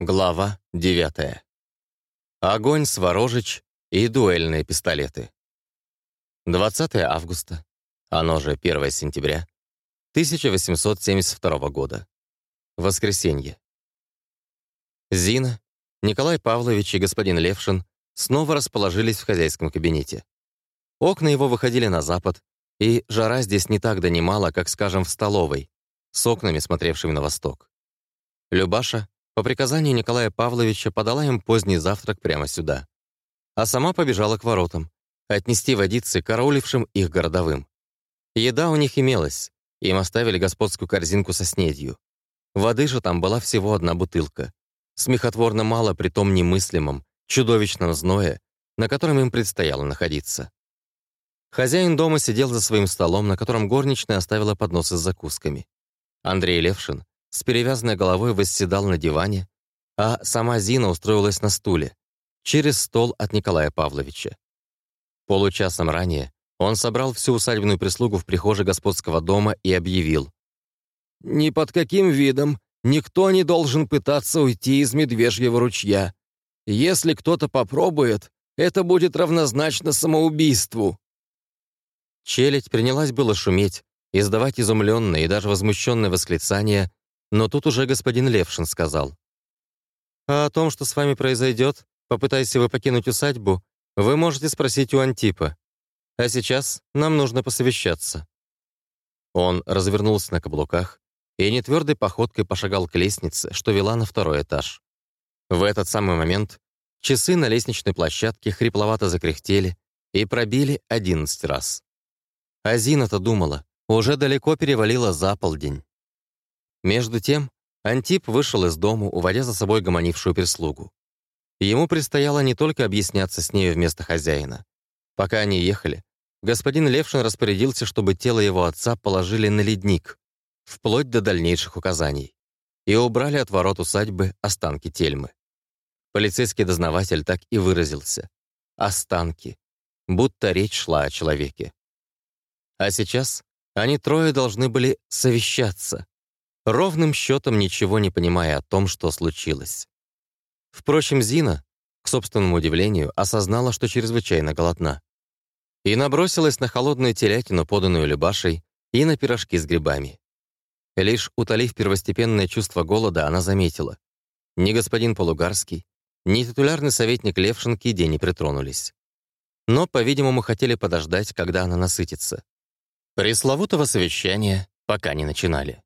Глава 9. Огонь, Сворожич и дуэльные пистолеты. 20 августа, оно же 1 сентября, 1872 года. Воскресенье. Зина, Николай Павлович и господин Левшин снова расположились в хозяйском кабинете. Окна его выходили на запад, и жара здесь не так донимала, как, скажем, в столовой, с окнами, смотревшими на восток. Любаша по приказанию Николая Павловича подала им поздний завтрак прямо сюда. А сама побежала к воротам, отнести водицы караулившим их городовым. Еда у них имелась, им оставили господскую корзинку со снедью. Воды же там была всего одна бутылка. Смехотворно мало при том немыслимом, чудовищном зное, на котором им предстояло находиться. Хозяин дома сидел за своим столом, на котором горничная оставила подносы с закусками. Андрей Левшин с перевязанной головой восседал на диване, а сама Зина устроилась на стуле, через стол от Николая Павловича. Получасом ранее он собрал всю усадебную прислугу в прихожей господского дома и объявил. «Ни под каким видом никто не должен пытаться уйти из Медвежьего ручья. Если кто-то попробует, это будет равнозначно самоубийству». Челядь принялась было шуметь, издавать изумленные и даже возмущенные восклицания, но тут уже господин Левшин сказал. «А о том, что с вами произойдет, попытаясь вы покинуть усадьбу, вы можете спросить у Антипа. А сейчас нам нужно посовещаться». Он развернулся на каблуках и нетвердой походкой пошагал к лестнице, что вела на второй этаж. В этот самый момент часы на лестничной площадке хрипловато закряхтели и пробили одиннадцать раз. Азина-то думала, уже далеко перевалила за полдень. Между тем, Антип вышел из дому, уводя за собой гомонившую прислугу. Ему предстояло не только объясняться с нею вместо хозяина. Пока они ехали, господин Левшин распорядился, чтобы тело его отца положили на ледник, вплоть до дальнейших указаний, и убрали от ворот усадьбы останки тельмы. Полицейский дознаватель так и выразился. Останки. Будто речь шла о человеке. А сейчас они трое должны были совещаться, ровным счетом ничего не понимая о том, что случилось. Впрочем, Зина, к собственному удивлению, осознала, что чрезвычайно голодна. И набросилась на холодную телятину, поданную Любашей, и на пирожки с грибами. Лишь утолив первостепенное чувство голода, она заметила. Ни господин Полугарский, ни титулярный советник Левшин к еде не притронулись. Но, по-видимому, хотели подождать, когда она насытится. Пресловутого совещания пока не начинали.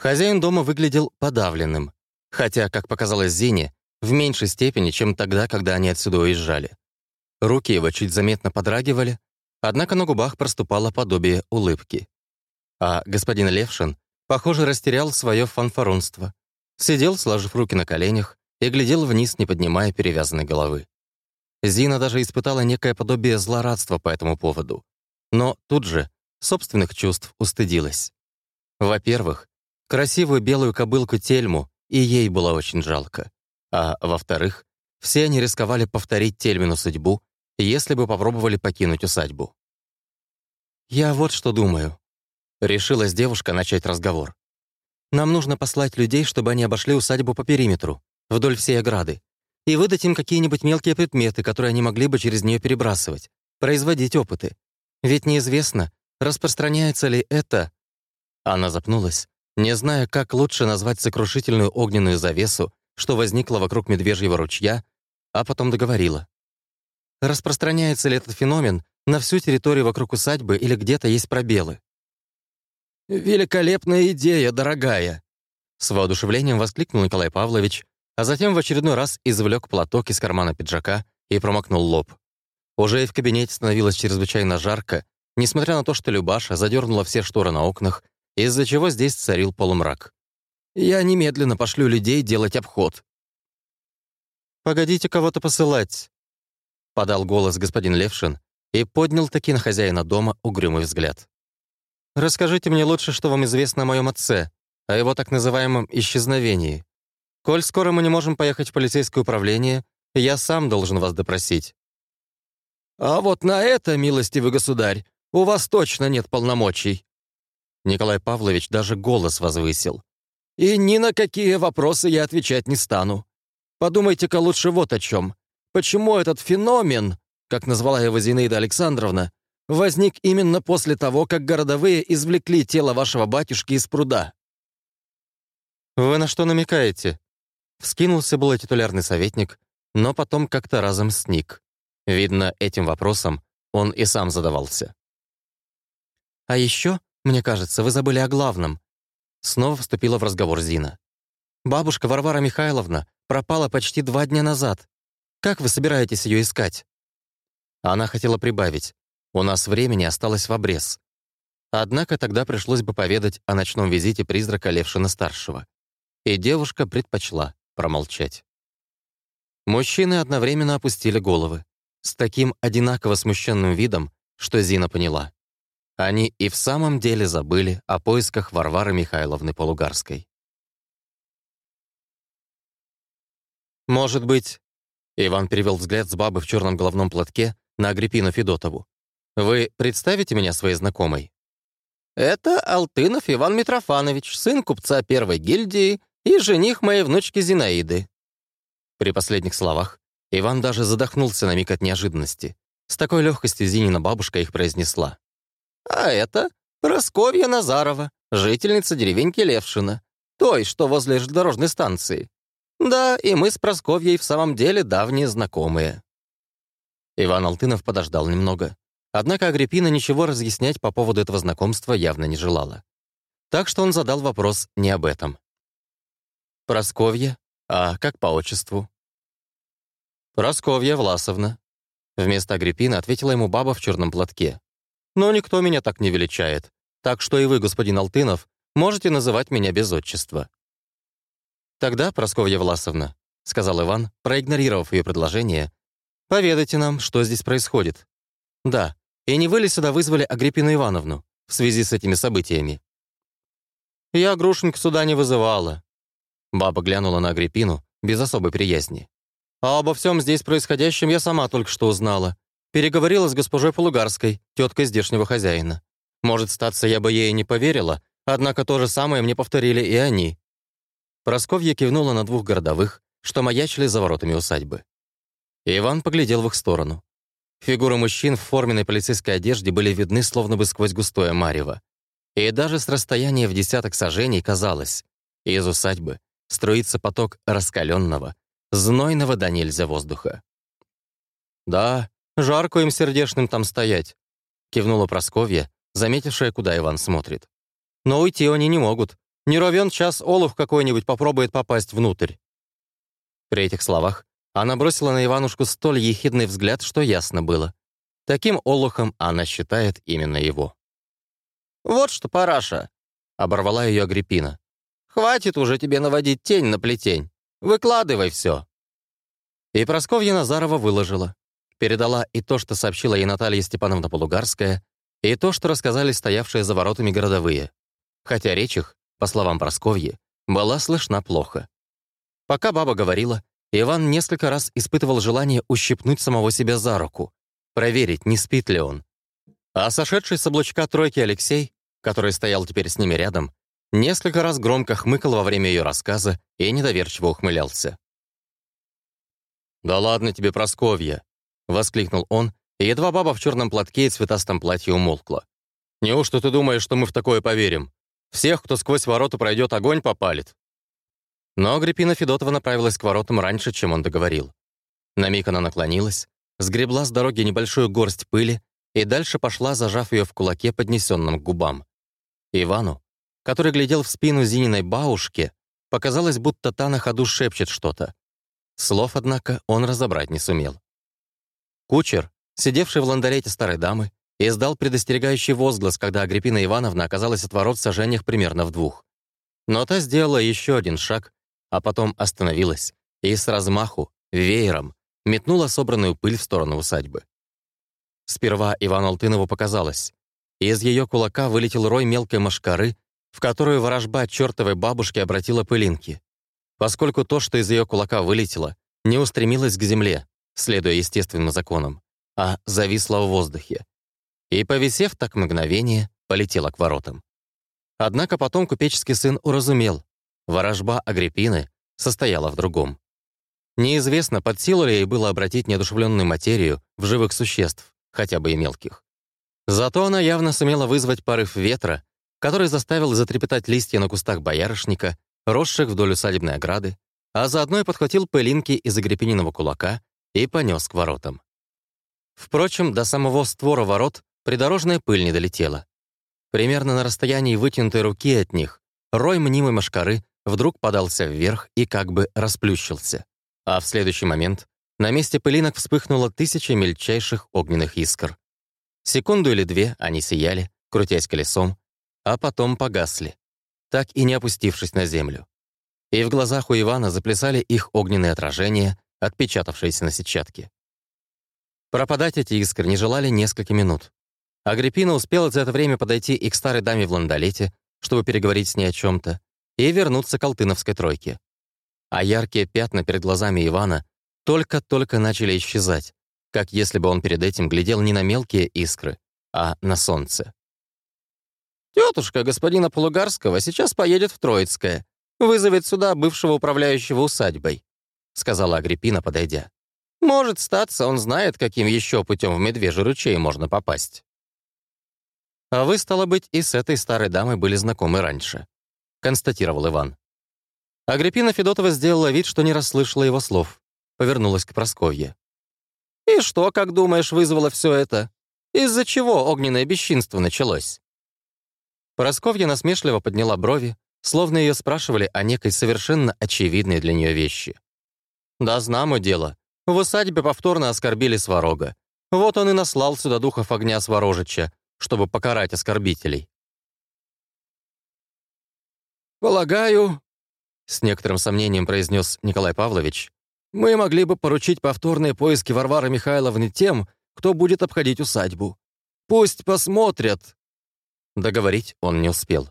Хозяин дома выглядел подавленным, хотя, как показалось Зине, в меньшей степени, чем тогда, когда они отсюда уезжали. Руки его чуть заметно подрагивали, однако на губах проступало подобие улыбки. А господин Левшин, похоже, растерял свое фанфаронство. Сидел, сложив руки на коленях, и глядел вниз, не поднимая перевязанной головы. Зина даже испытала некое подобие злорадства по этому поводу. Но тут же собственных чувств устыдилась. Во-первых, красивую белую кобылку Тельму, и ей было очень жалко. А во-вторых, все они рисковали повторить Тельмину судьбу, если бы попробовали покинуть усадьбу. «Я вот что думаю», — решилась девушка начать разговор. «Нам нужно послать людей, чтобы они обошли усадьбу по периметру, вдоль всей ограды, и выдать им какие-нибудь мелкие предметы, которые они могли бы через нее перебрасывать, производить опыты. Ведь неизвестно, распространяется ли это...» Она запнулась, не зная, как лучше назвать сокрушительную огненную завесу, что возникла вокруг Медвежьего ручья, а потом договорила. Распространяется ли этот феномен на всю территорию вокруг усадьбы или где-то есть пробелы? «Великолепная идея, дорогая!» С воодушевлением воскликнул Николай Павлович, а затем в очередной раз извлек платок из кармана пиджака и промокнул лоб. Уже и в кабинете становилось чрезвычайно жарко, несмотря на то, что Любаша задернула все шторы на окнах из-за чего здесь царил полумрак. «Я немедленно пошлю людей делать обход». «Погодите кого-то посылать», — подал голос господин Левшин и поднял таки на хозяина дома угрюмый взгляд. «Расскажите мне лучше, что вам известно о моем отце, о его так называемом исчезновении. Коль скоро мы не можем поехать в полицейское управление, я сам должен вас допросить». «А вот на это, милостивый государь, у вас точно нет полномочий», Николай Павлович даже голос возвысил. и ни на какие вопросы я отвечать не стану. Подумайте-ка лучше вот о чем. Почему этот феномен, как назвала его Зинаида Александровна, возник именно после того, как городовые извлекли тело вашего батюшки из пруда?» «Вы на что намекаете?» Вскинулся был титулярный советник, но потом как-то разом сник. Видно, этим вопросом он и сам задавался. «А еще, мне кажется, вы забыли о главном». Снова вступила в разговор Зина. «Бабушка Варвара Михайловна пропала почти два дня назад. Как вы собираетесь ее искать?» Она хотела прибавить. «У нас времени осталось в обрез». Однако тогда пришлось бы поведать о ночном визите призрака Левшина-старшего. И девушка предпочла промолчать. Мужчины одновременно опустили головы с таким одинаково смущенным видом, что Зина поняла. Они и в самом деле забыли о поисках Варвары Михайловны Полугарской. «Может быть...» Иван перевел взгляд с бабы в черном головном платке на Агриппину Федотову. «Вы представите меня своей знакомой?» «Это Алтынов Иван Митрофанович, сын купца первой гильдии и жених моей внучки Зинаиды». При последних словах Иван даже задохнулся на миг от неожиданности. С такой легкостью Зинина бабушка их произнесла. «А это Просковья Назарова, жительница деревеньки Левшина, той, что возле железнодорожной станции. Да, и мы с Просковьей в самом деле давние знакомые». Иван Алтынов подождал немного. Однако Агриппина ничего разъяснять по поводу этого знакомства явно не желала. Так что он задал вопрос не об этом. «Просковья? А как по отчеству?» «Просковья Власовна». Вместо Агриппины ответила ему баба в черном платке. «Но никто меня так не величает, так что и вы, господин Алтынов, можете называть меня без отчества». «Тогда, Просковья Власовна», — сказал Иван, проигнорировав ее предложение, «поведайте нам, что здесь происходит». «Да, и не вы ли сюда вызвали Агриппину Ивановну в связи с этими событиями?» «Я Грушеньку сюда не вызывала». Баба глянула на Агриппину без особой приязни. А обо всем здесь происходящем я сама только что узнала. Переговорила с госпожой Полугарской, теткой здешнего хозяина. Может, статься, я бы ей не поверила, однако то же самое мне повторили и они. Просковья кивнула на двух городовых, что маячили за воротами усадьбы. Иван поглядел в их сторону. Фигуры мужчин в форменной полицейской одежде были видны словно бы сквозь густое марево. И даже с расстояния в десяток сажений казалось, из усадьбы струится поток раскаленного, знойного до нельзя воздуха. «Да, жарко им сердешным там стоять», — кивнула Просковья, заметившая, куда Иван смотрит. «Но уйти они не могут. Не ровен час олух какой-нибудь попробует попасть внутрь». При этих словах она бросила на Иванушку столь ехидный взгляд, что ясно было. Таким олухом она считает именно его. «Вот что, параша!» — оборвала ее Агриппина. «Хватит уже тебе наводить тень на плетень. Выкладывай все». И Просковья Назарова выложила. Передала и то, что сообщила ей Наталья Степановна Полугарская, и то, что рассказали стоявшие за воротами городовые. Хотя речь их, по словам Просковьи, была слышна плохо. Пока баба говорила, Иван несколько раз испытывал желание ущипнуть самого себя за руку, проверить, не спит ли он. А сошедший с облучка тройки Алексей, который стоял теперь с ними рядом, Несколько раз громко хмыкал во время ее рассказа и недоверчиво ухмылялся. «Да ладно тебе, Просковья!» — воскликнул он, и едва баба в черном платке и цветастом платье умолкла. «Неужто ты думаешь, что мы в такое поверим? Всех, кто сквозь ворота пройдет, огонь попалит!» Но Агриппина Федотова направилась к воротам раньше, чем он договорил. На миг она наклонилась, сгребла с дороги небольшую горсть пыли и дальше пошла, зажав ее в кулаке, поднесенном к губам. Ивану, который глядел в спину Зининой бабушки, показалось, будто та на ходу шепчет что-то. Слов, однако, он разобрать не сумел. Кучер, сидевший в ландолете старой дамы, издал предостерегающий возглас, когда Агриппина Ивановна оказалась от ворот в сажениях примерно в двух. Но та сделала еще один шаг, а потом остановилась и с размаху, веером, метнула собранную пыль в сторону усадьбы. Сперва Ивану Алтынову показалось. Из ее кулака вылетел рой мелкой мошкары в которую ворожба чертовой бабушки обратила пылинки, поскольку то, что из ее кулака вылетело, не устремилось к земле, следуя естественным законам, а зависло в воздухе. И, повисев так мгновение, полетело к воротам. Однако потом купеческий сын уразумел. ворожба Агриппины состояла в другом. Неизвестно, под силу ли ей было обратить неодушевленную материю в живых существ, хотя бы и мелких. Зато она явно сумела вызвать порыв ветра, который заставил затрепетать листья на кустах боярышника, росших вдоль усадебной ограды, а заодно и подхватил пылинки из агрепениного кулака и понес к воротам. Впрочем, до самого створа ворот придорожная пыль не долетела. Примерно на расстоянии вытянутой руки от них рой мнимой машкары вдруг подался вверх и как бы расплющился. А в следующий момент на месте пылинок вспыхнуло тысяча мельчайших огненных искр. Секунду или две они сияли, крутясь колесом, а потом погасли, так и не опустившись на землю. И в глазах у Ивана заплясали их огненные отражения, отпечатавшиеся на сетчатке. Пропадать эти искры не желали несколько минут. Агриппина успела за это время подойти и к старой даме в ландолете, чтобы переговорить с ней о чем то и вернуться к Алтыновской тройке. А яркие пятна перед глазами Ивана только-только начали исчезать, как если бы он перед этим глядел не на мелкие искры, а на солнце. «Тетушка господина Полугарского сейчас поедет в Троицкое, вызовет сюда бывшего управляющего усадьбой», сказала Агриппина, подойдя. Может статься, он знает, каким еще путем в Медвежий ручей можно попасть. А вы, стало быть, и с этой старой дамой были знакомы раньше, констатировал Иван. Агриппина Федотова сделала вид, что не расслышала его слов. Повернулась к Просковье. «И что, как думаешь, вызвало все это? Из-за чего огненное бесчинство началось?» Просковья насмешливо подняла брови, словно ее спрашивали о некой совершенно очевидной для нее вещи. «Да знамо дело. В усадьбе повторно оскорбили Сварога. Вот он и наслал сюда духов огня Сварожича, чтобы покарать оскорбителей. «Полагаю», — с некоторым сомнением произнес Николай Павлович, «мы могли бы поручить повторные поиски Варвары Михайловны тем, кто будет обходить усадьбу. Пусть посмотрят». Договорить он не успел.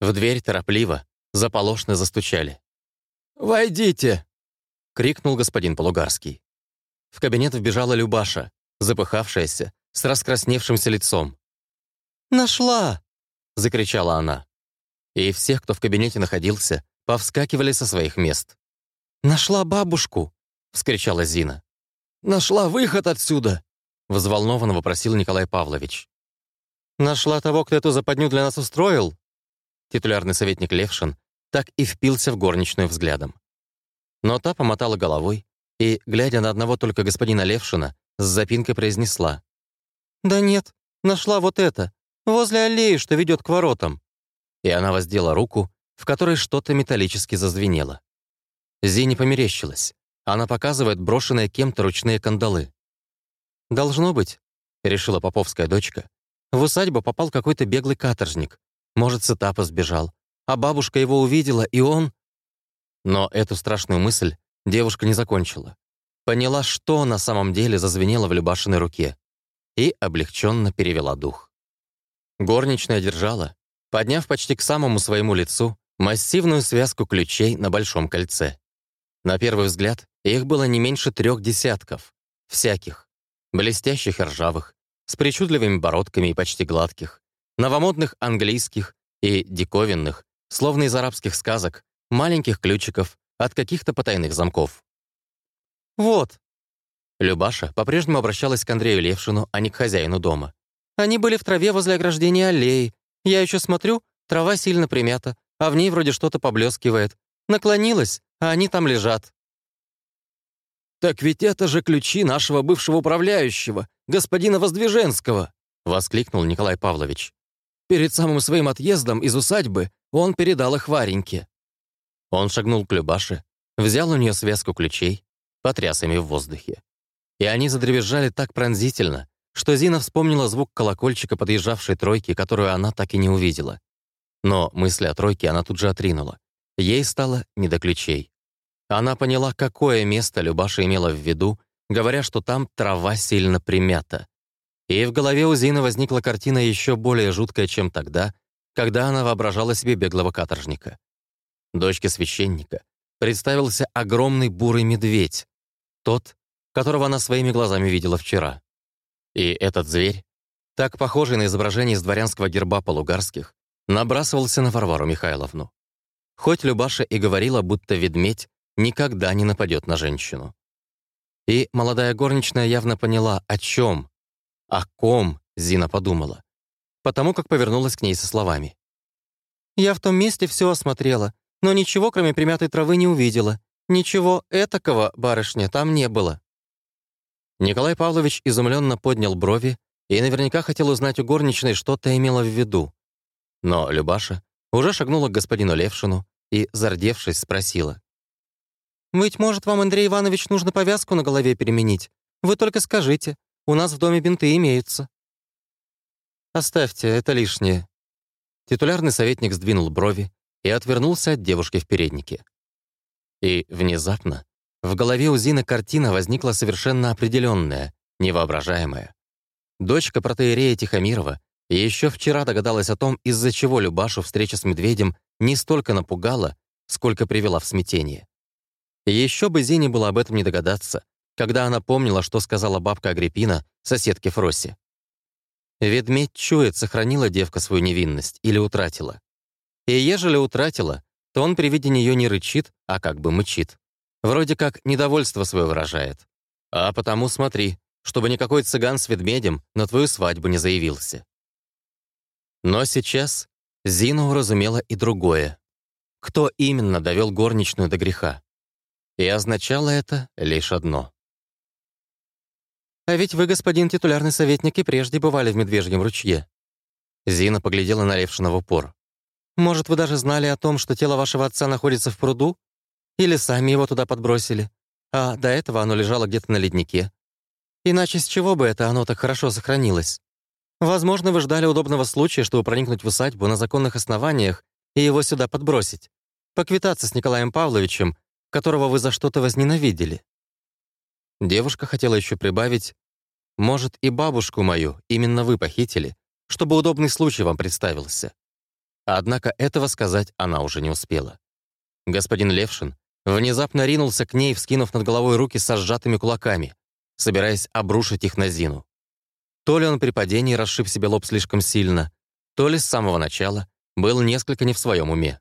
В дверь торопливо, заполошно застучали. «Войдите!» — крикнул господин Полугарский. В кабинет вбежала Любаша, запыхавшаяся, с раскрасневшимся лицом. «Нашла!» — закричала она. И всех, кто в кабинете находился, повскакивали со своих мест. «Нашла бабушку!» — вскричала Зина. «Нашла выход отсюда!» — взволнованно вопросил Николай Павлович. «Нашла того, кто эту западню для нас устроил?» Титулярный советник Левшин так и впился в горничную взглядом. Но та помотала головой и, глядя на одного только господина Левшина, с запинкой произнесла. «Да нет, нашла вот это, возле аллеи, что ведет к воротам». И она воздела руку, в которой что-то металлически зазвенело. Зине померещилась. Она показывает брошенные кем-то ручные кандалы. «Должно быть», — решила поповская дочка. «В усадьбу попал какой-то беглый каторжник. Может, с этапа сбежал. А бабушка его увидела, и он...» Но эту страшную мысль девушка не закончила. Поняла, что на самом деле зазвенело в Любашиной руке, и облегченно перевела дух. Горничная держала, подняв почти к самому своему лицу, массивную связку ключей на большом кольце. На первый взгляд их было не меньше трех десятков, всяких, блестящих и ржавых, с причудливыми бородками и почти гладких, новомодных английских и диковинных, словно из арабских сказок, маленьких ключиков от каких-то потайных замков. «Вот». Любаша по-прежнему обращалась к Андрею Левшину, а не к хозяину дома. «Они были в траве возле ограждения аллеи. Я еще смотрю, трава сильно примята, а в ней вроде что-то поблескивает. Наклонилась, а они там лежат». «Так ведь это же ключи нашего бывшего управляющего, господина Воздвиженского!» — воскликнул Николай Павлович. «Перед самым своим отъездом из усадьбы он передал их Вареньке. Он шагнул к Любаше, взял у нее связку ключей, потряс ими в воздухе. И они задребезжали так пронзительно, что Зина вспомнила звук колокольчика подъезжавшей тройки, которую она так и не увидела. Но мысли о тройке она тут же отринула. Ей стало не до ключей. Она поняла, какое место Любаша имела в виду, говоря, что там трава сильно примята. И в голове у Зины возникла картина еще более жуткая, чем тогда, когда она воображала себе беглого каторжника дочке священника, представился огромный бурый медведь, тот, которого она своими глазами видела вчера. И этот зверь, так похожий на изображение из дворянского герба полугарских, набрасывался на Варвару Михайловну. хоть Любаша и говорила, будто ведмедь никогда не нападет на женщину. И молодая горничная явно поняла, о чем, о ком Зина подумала, потому как повернулась к ней со словами. «Я в том месте все осмотрела, но ничего, кроме примятой травы, не увидела. Ничего этакого, барышня, там не было». Николай Павлович изумленно поднял брови и наверняка хотел узнать у горничной, что то имела в виду. Но Любаша уже шагнула к господину Левшину и, зардевшись, спросила. «Быть может, вам, Андрей Иванович, нужно повязку на голове переменить? Вы только скажите, у нас в доме бинты имеются». «Оставьте, это лишнее». Титулярный советник сдвинул брови и отвернулся от девушки в переднике. И внезапно в голове у Зины картина возникла совершенно определенная, невоображаемая. Дочка протеерея Тихомирова еще вчера догадалась о том, из-за чего Любашу встреча с медведем не столько напугала, сколько привела в смятение. Еще бы Зине было об этом не догадаться, когда она помнила, что сказала бабка Агриппина соседке Фросе. Ведмедь чует, сохранила девка свою невинность или утратила. И ежели утратила, то он при виде нее не рычит, а как бы мычит. Вроде как недовольство свое выражает. А потому смотри, чтобы никакой цыган с ведмедем на твою свадьбу не заявился. Но сейчас Зина уразумела и другое. Кто именно довел горничную до греха? И означало это лишь одно. «А ведь вы, господин титулярный советник, и прежде бывали в Медвежьем ручье». Зина поглядела на Левшина в упор. «Может, вы даже знали о том, что тело вашего отца находится в пруду? Или сами его туда подбросили? А до этого оно лежало где-то на леднике. Иначе с чего бы это оно так хорошо сохранилось? Возможно, вы ждали удобного случая, чтобы проникнуть в усадьбу на законных основаниях и его сюда подбросить. Поквитаться с Николаем Павловичем, которого вы за что-то возненавидели. Девушка хотела еще прибавить, «Может, и бабушку мою именно вы похитили, чтобы удобный случай вам представился». Однако этого сказать она уже не успела. Господин Левшин внезапно ринулся к ней, вскинув над головой руки со сжатыми кулаками, собираясь обрушить их на Зину. То ли он при падении расшиб себе лоб слишком сильно, то ли с самого начала был несколько не в своем уме.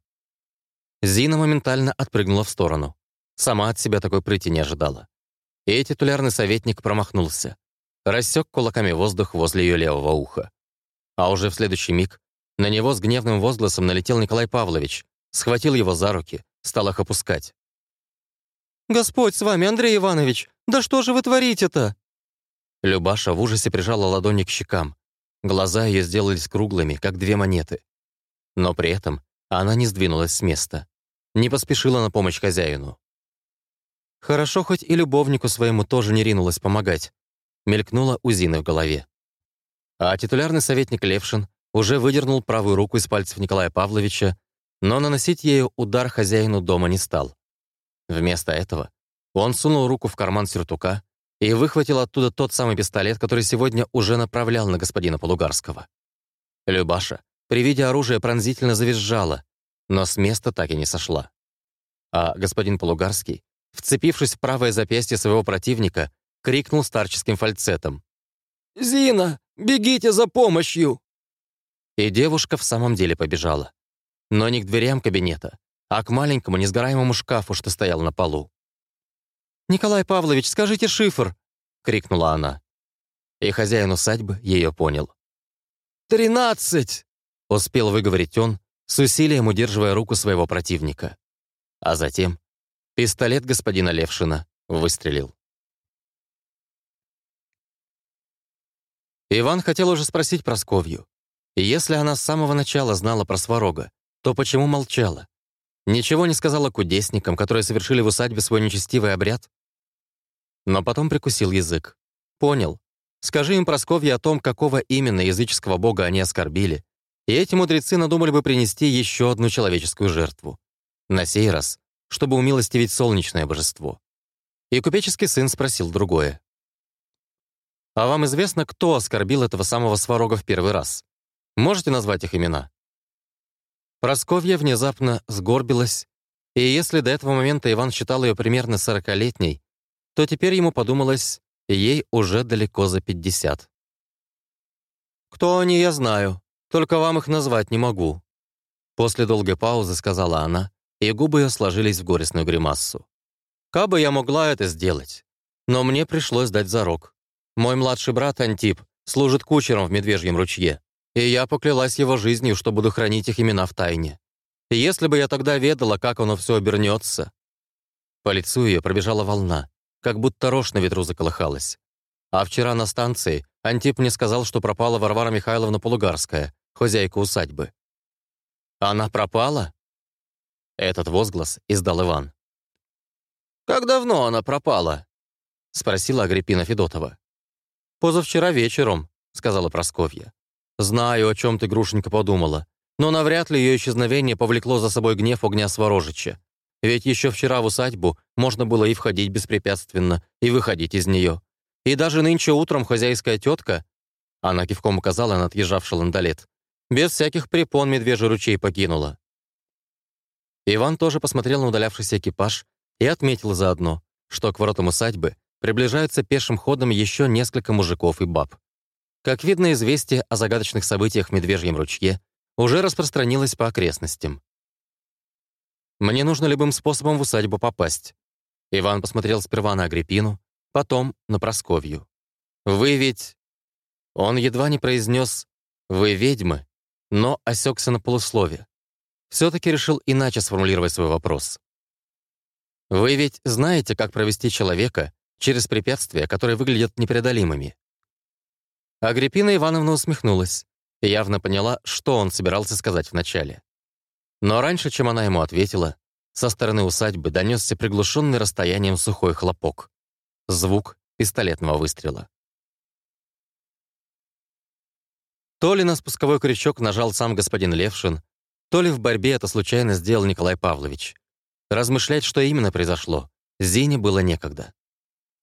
Зина моментально отпрыгнула в сторону. Сама от себя такой прыти не ожидала. И титулярный советник промахнулся. Рассек кулаками воздух возле ее левого уха. А уже в следующий миг на него с гневным возгласом налетел Николай Павлович, схватил его за руки, стал их опускать. «Господь с вами, Андрей Иванович! Да что же вы творите-то?» Любаша в ужасе прижала ладони к щекам. Глаза ее сделались круглыми, как две монеты. Но при этом она не сдвинулась с места. Не поспешила на помощь хозяину. Хорошо, хоть и любовнику своему тоже не ринулась помогать. Мелькнула у Зины в голове. А титулярный советник Левшин уже выдернул правую руку из пальцев Николая Павловича, но наносить ею удар хозяину дома не стал. Вместо этого он сунул руку в карман сюртука и выхватил оттуда тот самый пистолет, который сегодня уже направлял на господина Полугарского. Любаша при виде оружия пронзительно завизжала, но с места так и не сошла. А господин Полугарский вцепившись в правое запястье своего противника, крикнул старческим фальцетом. «Зина, бегите за помощью!» И девушка в самом деле побежала. Но не к дверям кабинета, а к маленькому несгораемому шкафу, что стоял на полу. «Николай Павлович, скажите шифр!» — крикнула она. И хозяин усадьбы ее понял. «Тринадцать!» — успел выговорить он, с усилием удерживая руку своего противника. А затем Пистолет господина Левшина выстрелил. Иван хотел уже спросить Просковью. И если она с самого начала знала про Сварога, то почему молчала? Ничего не сказала кудесникам, которые совершили в усадьбе свой нечестивый обряд? Но потом прикусил язык. Понял. Скажи им Просковье о том, какого именно языческого бога они оскорбили, и эти мудрецы надумали бы принести еще одну человеческую жертву. На сей раз чтобы умилостивить солнечное божество. И купеческий сын спросил другое. «А вам известно, кто оскорбил этого самого Сварога в первый раз? Можете назвать их имена?» Просковья внезапно сгорбилась, и если до этого момента Иван считал ее примерно сорокалетней, то теперь ему подумалось, ей уже далеко за пятьдесят. «Кто они, я знаю, только вам их назвать не могу», после долгой паузы сказала она, и губы ее сложились в горестную гримассу. «Кабы я могла это сделать, но мне пришлось дать зарок. Мой младший брат Антип служит кучером в Медвежьем ручье, и я поклялась его жизнью, что буду хранить их имена в тайне. И если бы я тогда ведала, как оно все обернется...» По лицу ее пробежала волна, как будто рожь на ветру заколыхалась. А вчера на станции Антип мне сказал, что пропала Варвара Михайловна Полугарская, хозяйка усадьбы. «Она пропала?» Этот возглас издал Иван. «Как давно она пропала?» — спросила Агриппина Федотова. «Позавчера вечером», — сказала Просковья. «Знаю, о чем ты, Грушенька, подумала, но навряд ли ее исчезновение повлекло за собой гнев огня Сворожича. Ведь еще вчера в усадьбу можно было и входить беспрепятственно, и выходить из нее. И даже нынче утром хозяйская тетка, она кивком указала на отъезжавший ландолет, без всяких препон медвежий ручей покинула. Иван тоже посмотрел на удалявшийся экипаж и отметил заодно, что к воротам усадьбы приближаются пешим ходом еще несколько мужиков и баб. Как видно, известие о загадочных событиях в Медвежьем ручье уже распространилось по окрестностям. «Мне нужно любым способом в усадьбу попасть». Иван посмотрел сперва на Агриппину, потом на Просковью. «Вы ведь...» Он едва не произнес «Вы ведьмы», но осекся на полуслове. Все-таки решил иначе сформулировать свой вопрос. «Вы ведь знаете, как провести человека через препятствия, которые выглядят непреодолимыми?» Агриппина Ивановна усмехнулась и явно поняла, что он собирался сказать вначале. Но раньше, чем она ему ответила, со стороны усадьбы донесся приглушенный расстоянием сухой хлопок. Звук пистолетного выстрела. То ли на спусковой крючок нажал сам господин Левшин, то ли в борьбе это случайно сделал Николай Павлович. Размышлять, что именно произошло, Зине было некогда.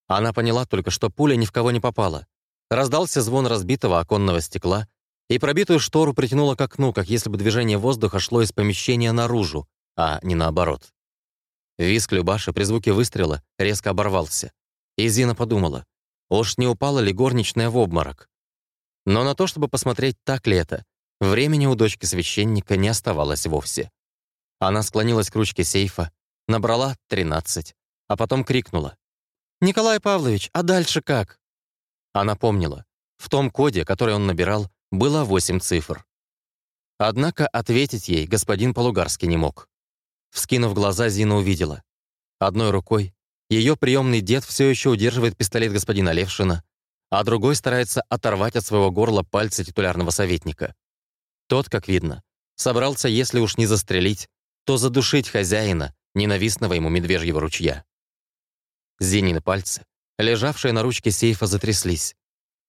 Она поняла только, что пуля ни в кого не попала. Раздался звон разбитого оконного стекла, и пробитую штору притянуло к окну, как если бы движение воздуха шло из помещения наружу, а не наоборот. Виск Любаши при звуке выстрела резко оборвался. И Зина подумала, уж не упала ли горничная в обморок. Но на то, чтобы посмотреть, так ли это, времени у дочки священника не оставалось вовсе. Она склонилась к ручке сейфа, набрала 13, а потом крикнула. «Николай Павлович, а дальше как?» Она помнила. В том коде, который он набирал, было восемь цифр. Однако ответить ей господин Полугарский не мог. Вскинув глаза, Зина увидела. Одной рукой ее приемный дед все еще удерживает пистолет господина Левшина, а другой старается оторвать от своего горла пальцы титулярного советника. Тот, как видно, собрался, если уж не застрелить, то задушить хозяина, ненавистного ему медвежьего ручья. Зинины пальцы, лежавшие на ручке сейфа, затряслись,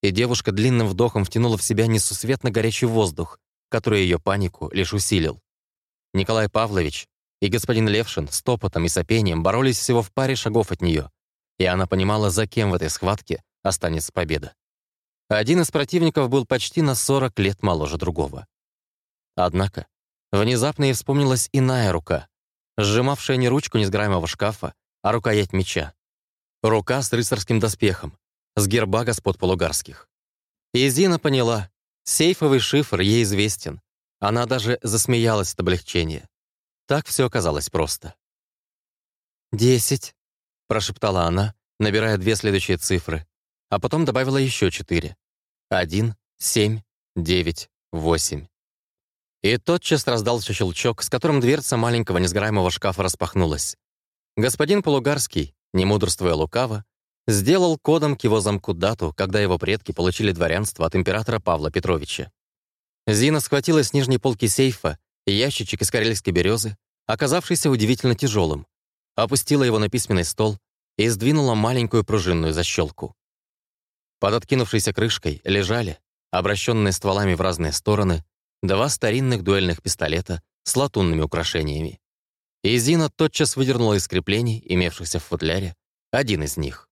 и девушка длинным вдохом втянула в себя несусветно горячий воздух, который ее панику лишь усилил. Николай Павлович и господин Левшин с топотом и сопением боролись всего в паре шагов от нее, и она понимала, за кем в этой схватке останется победа. Один из противников был почти на 40 лет моложе другого. Однако, внезапно ей вспомнилась иная рука, сжимавшая не ручку несграемого шкафа, а рукоять меча. Рука с рыцарским доспехом, с герба господ полугарских. И Зина поняла, сейфовый шифр ей известен. Она даже засмеялась от облегчения. Так все оказалось просто. «Десять», — прошептала она, набирая две следующие цифры, а потом добавила еще четыре. Один, семь, девять, восемь. И тотчас раздался щелчок, с которым дверца маленького несгораемого шкафа распахнулась. Господин Полугарский, не мудрствуя лукаво, сделал кодом к его замку дату, когда его предки получили дворянство от императора Павла Петровича. Зина схватила с нижней полки сейфа ящичек из карельской березы, оказавшийся удивительно тяжелым, опустила его на письменный стол и сдвинула маленькую пружинную защелку. Под откинувшейся крышкой лежали, обращенные стволами в разные стороны, два старинных дуэльных пистолета с латунными украшениями. И Зина тотчас выдернула из креплений, имевшихся в футляре, один из них.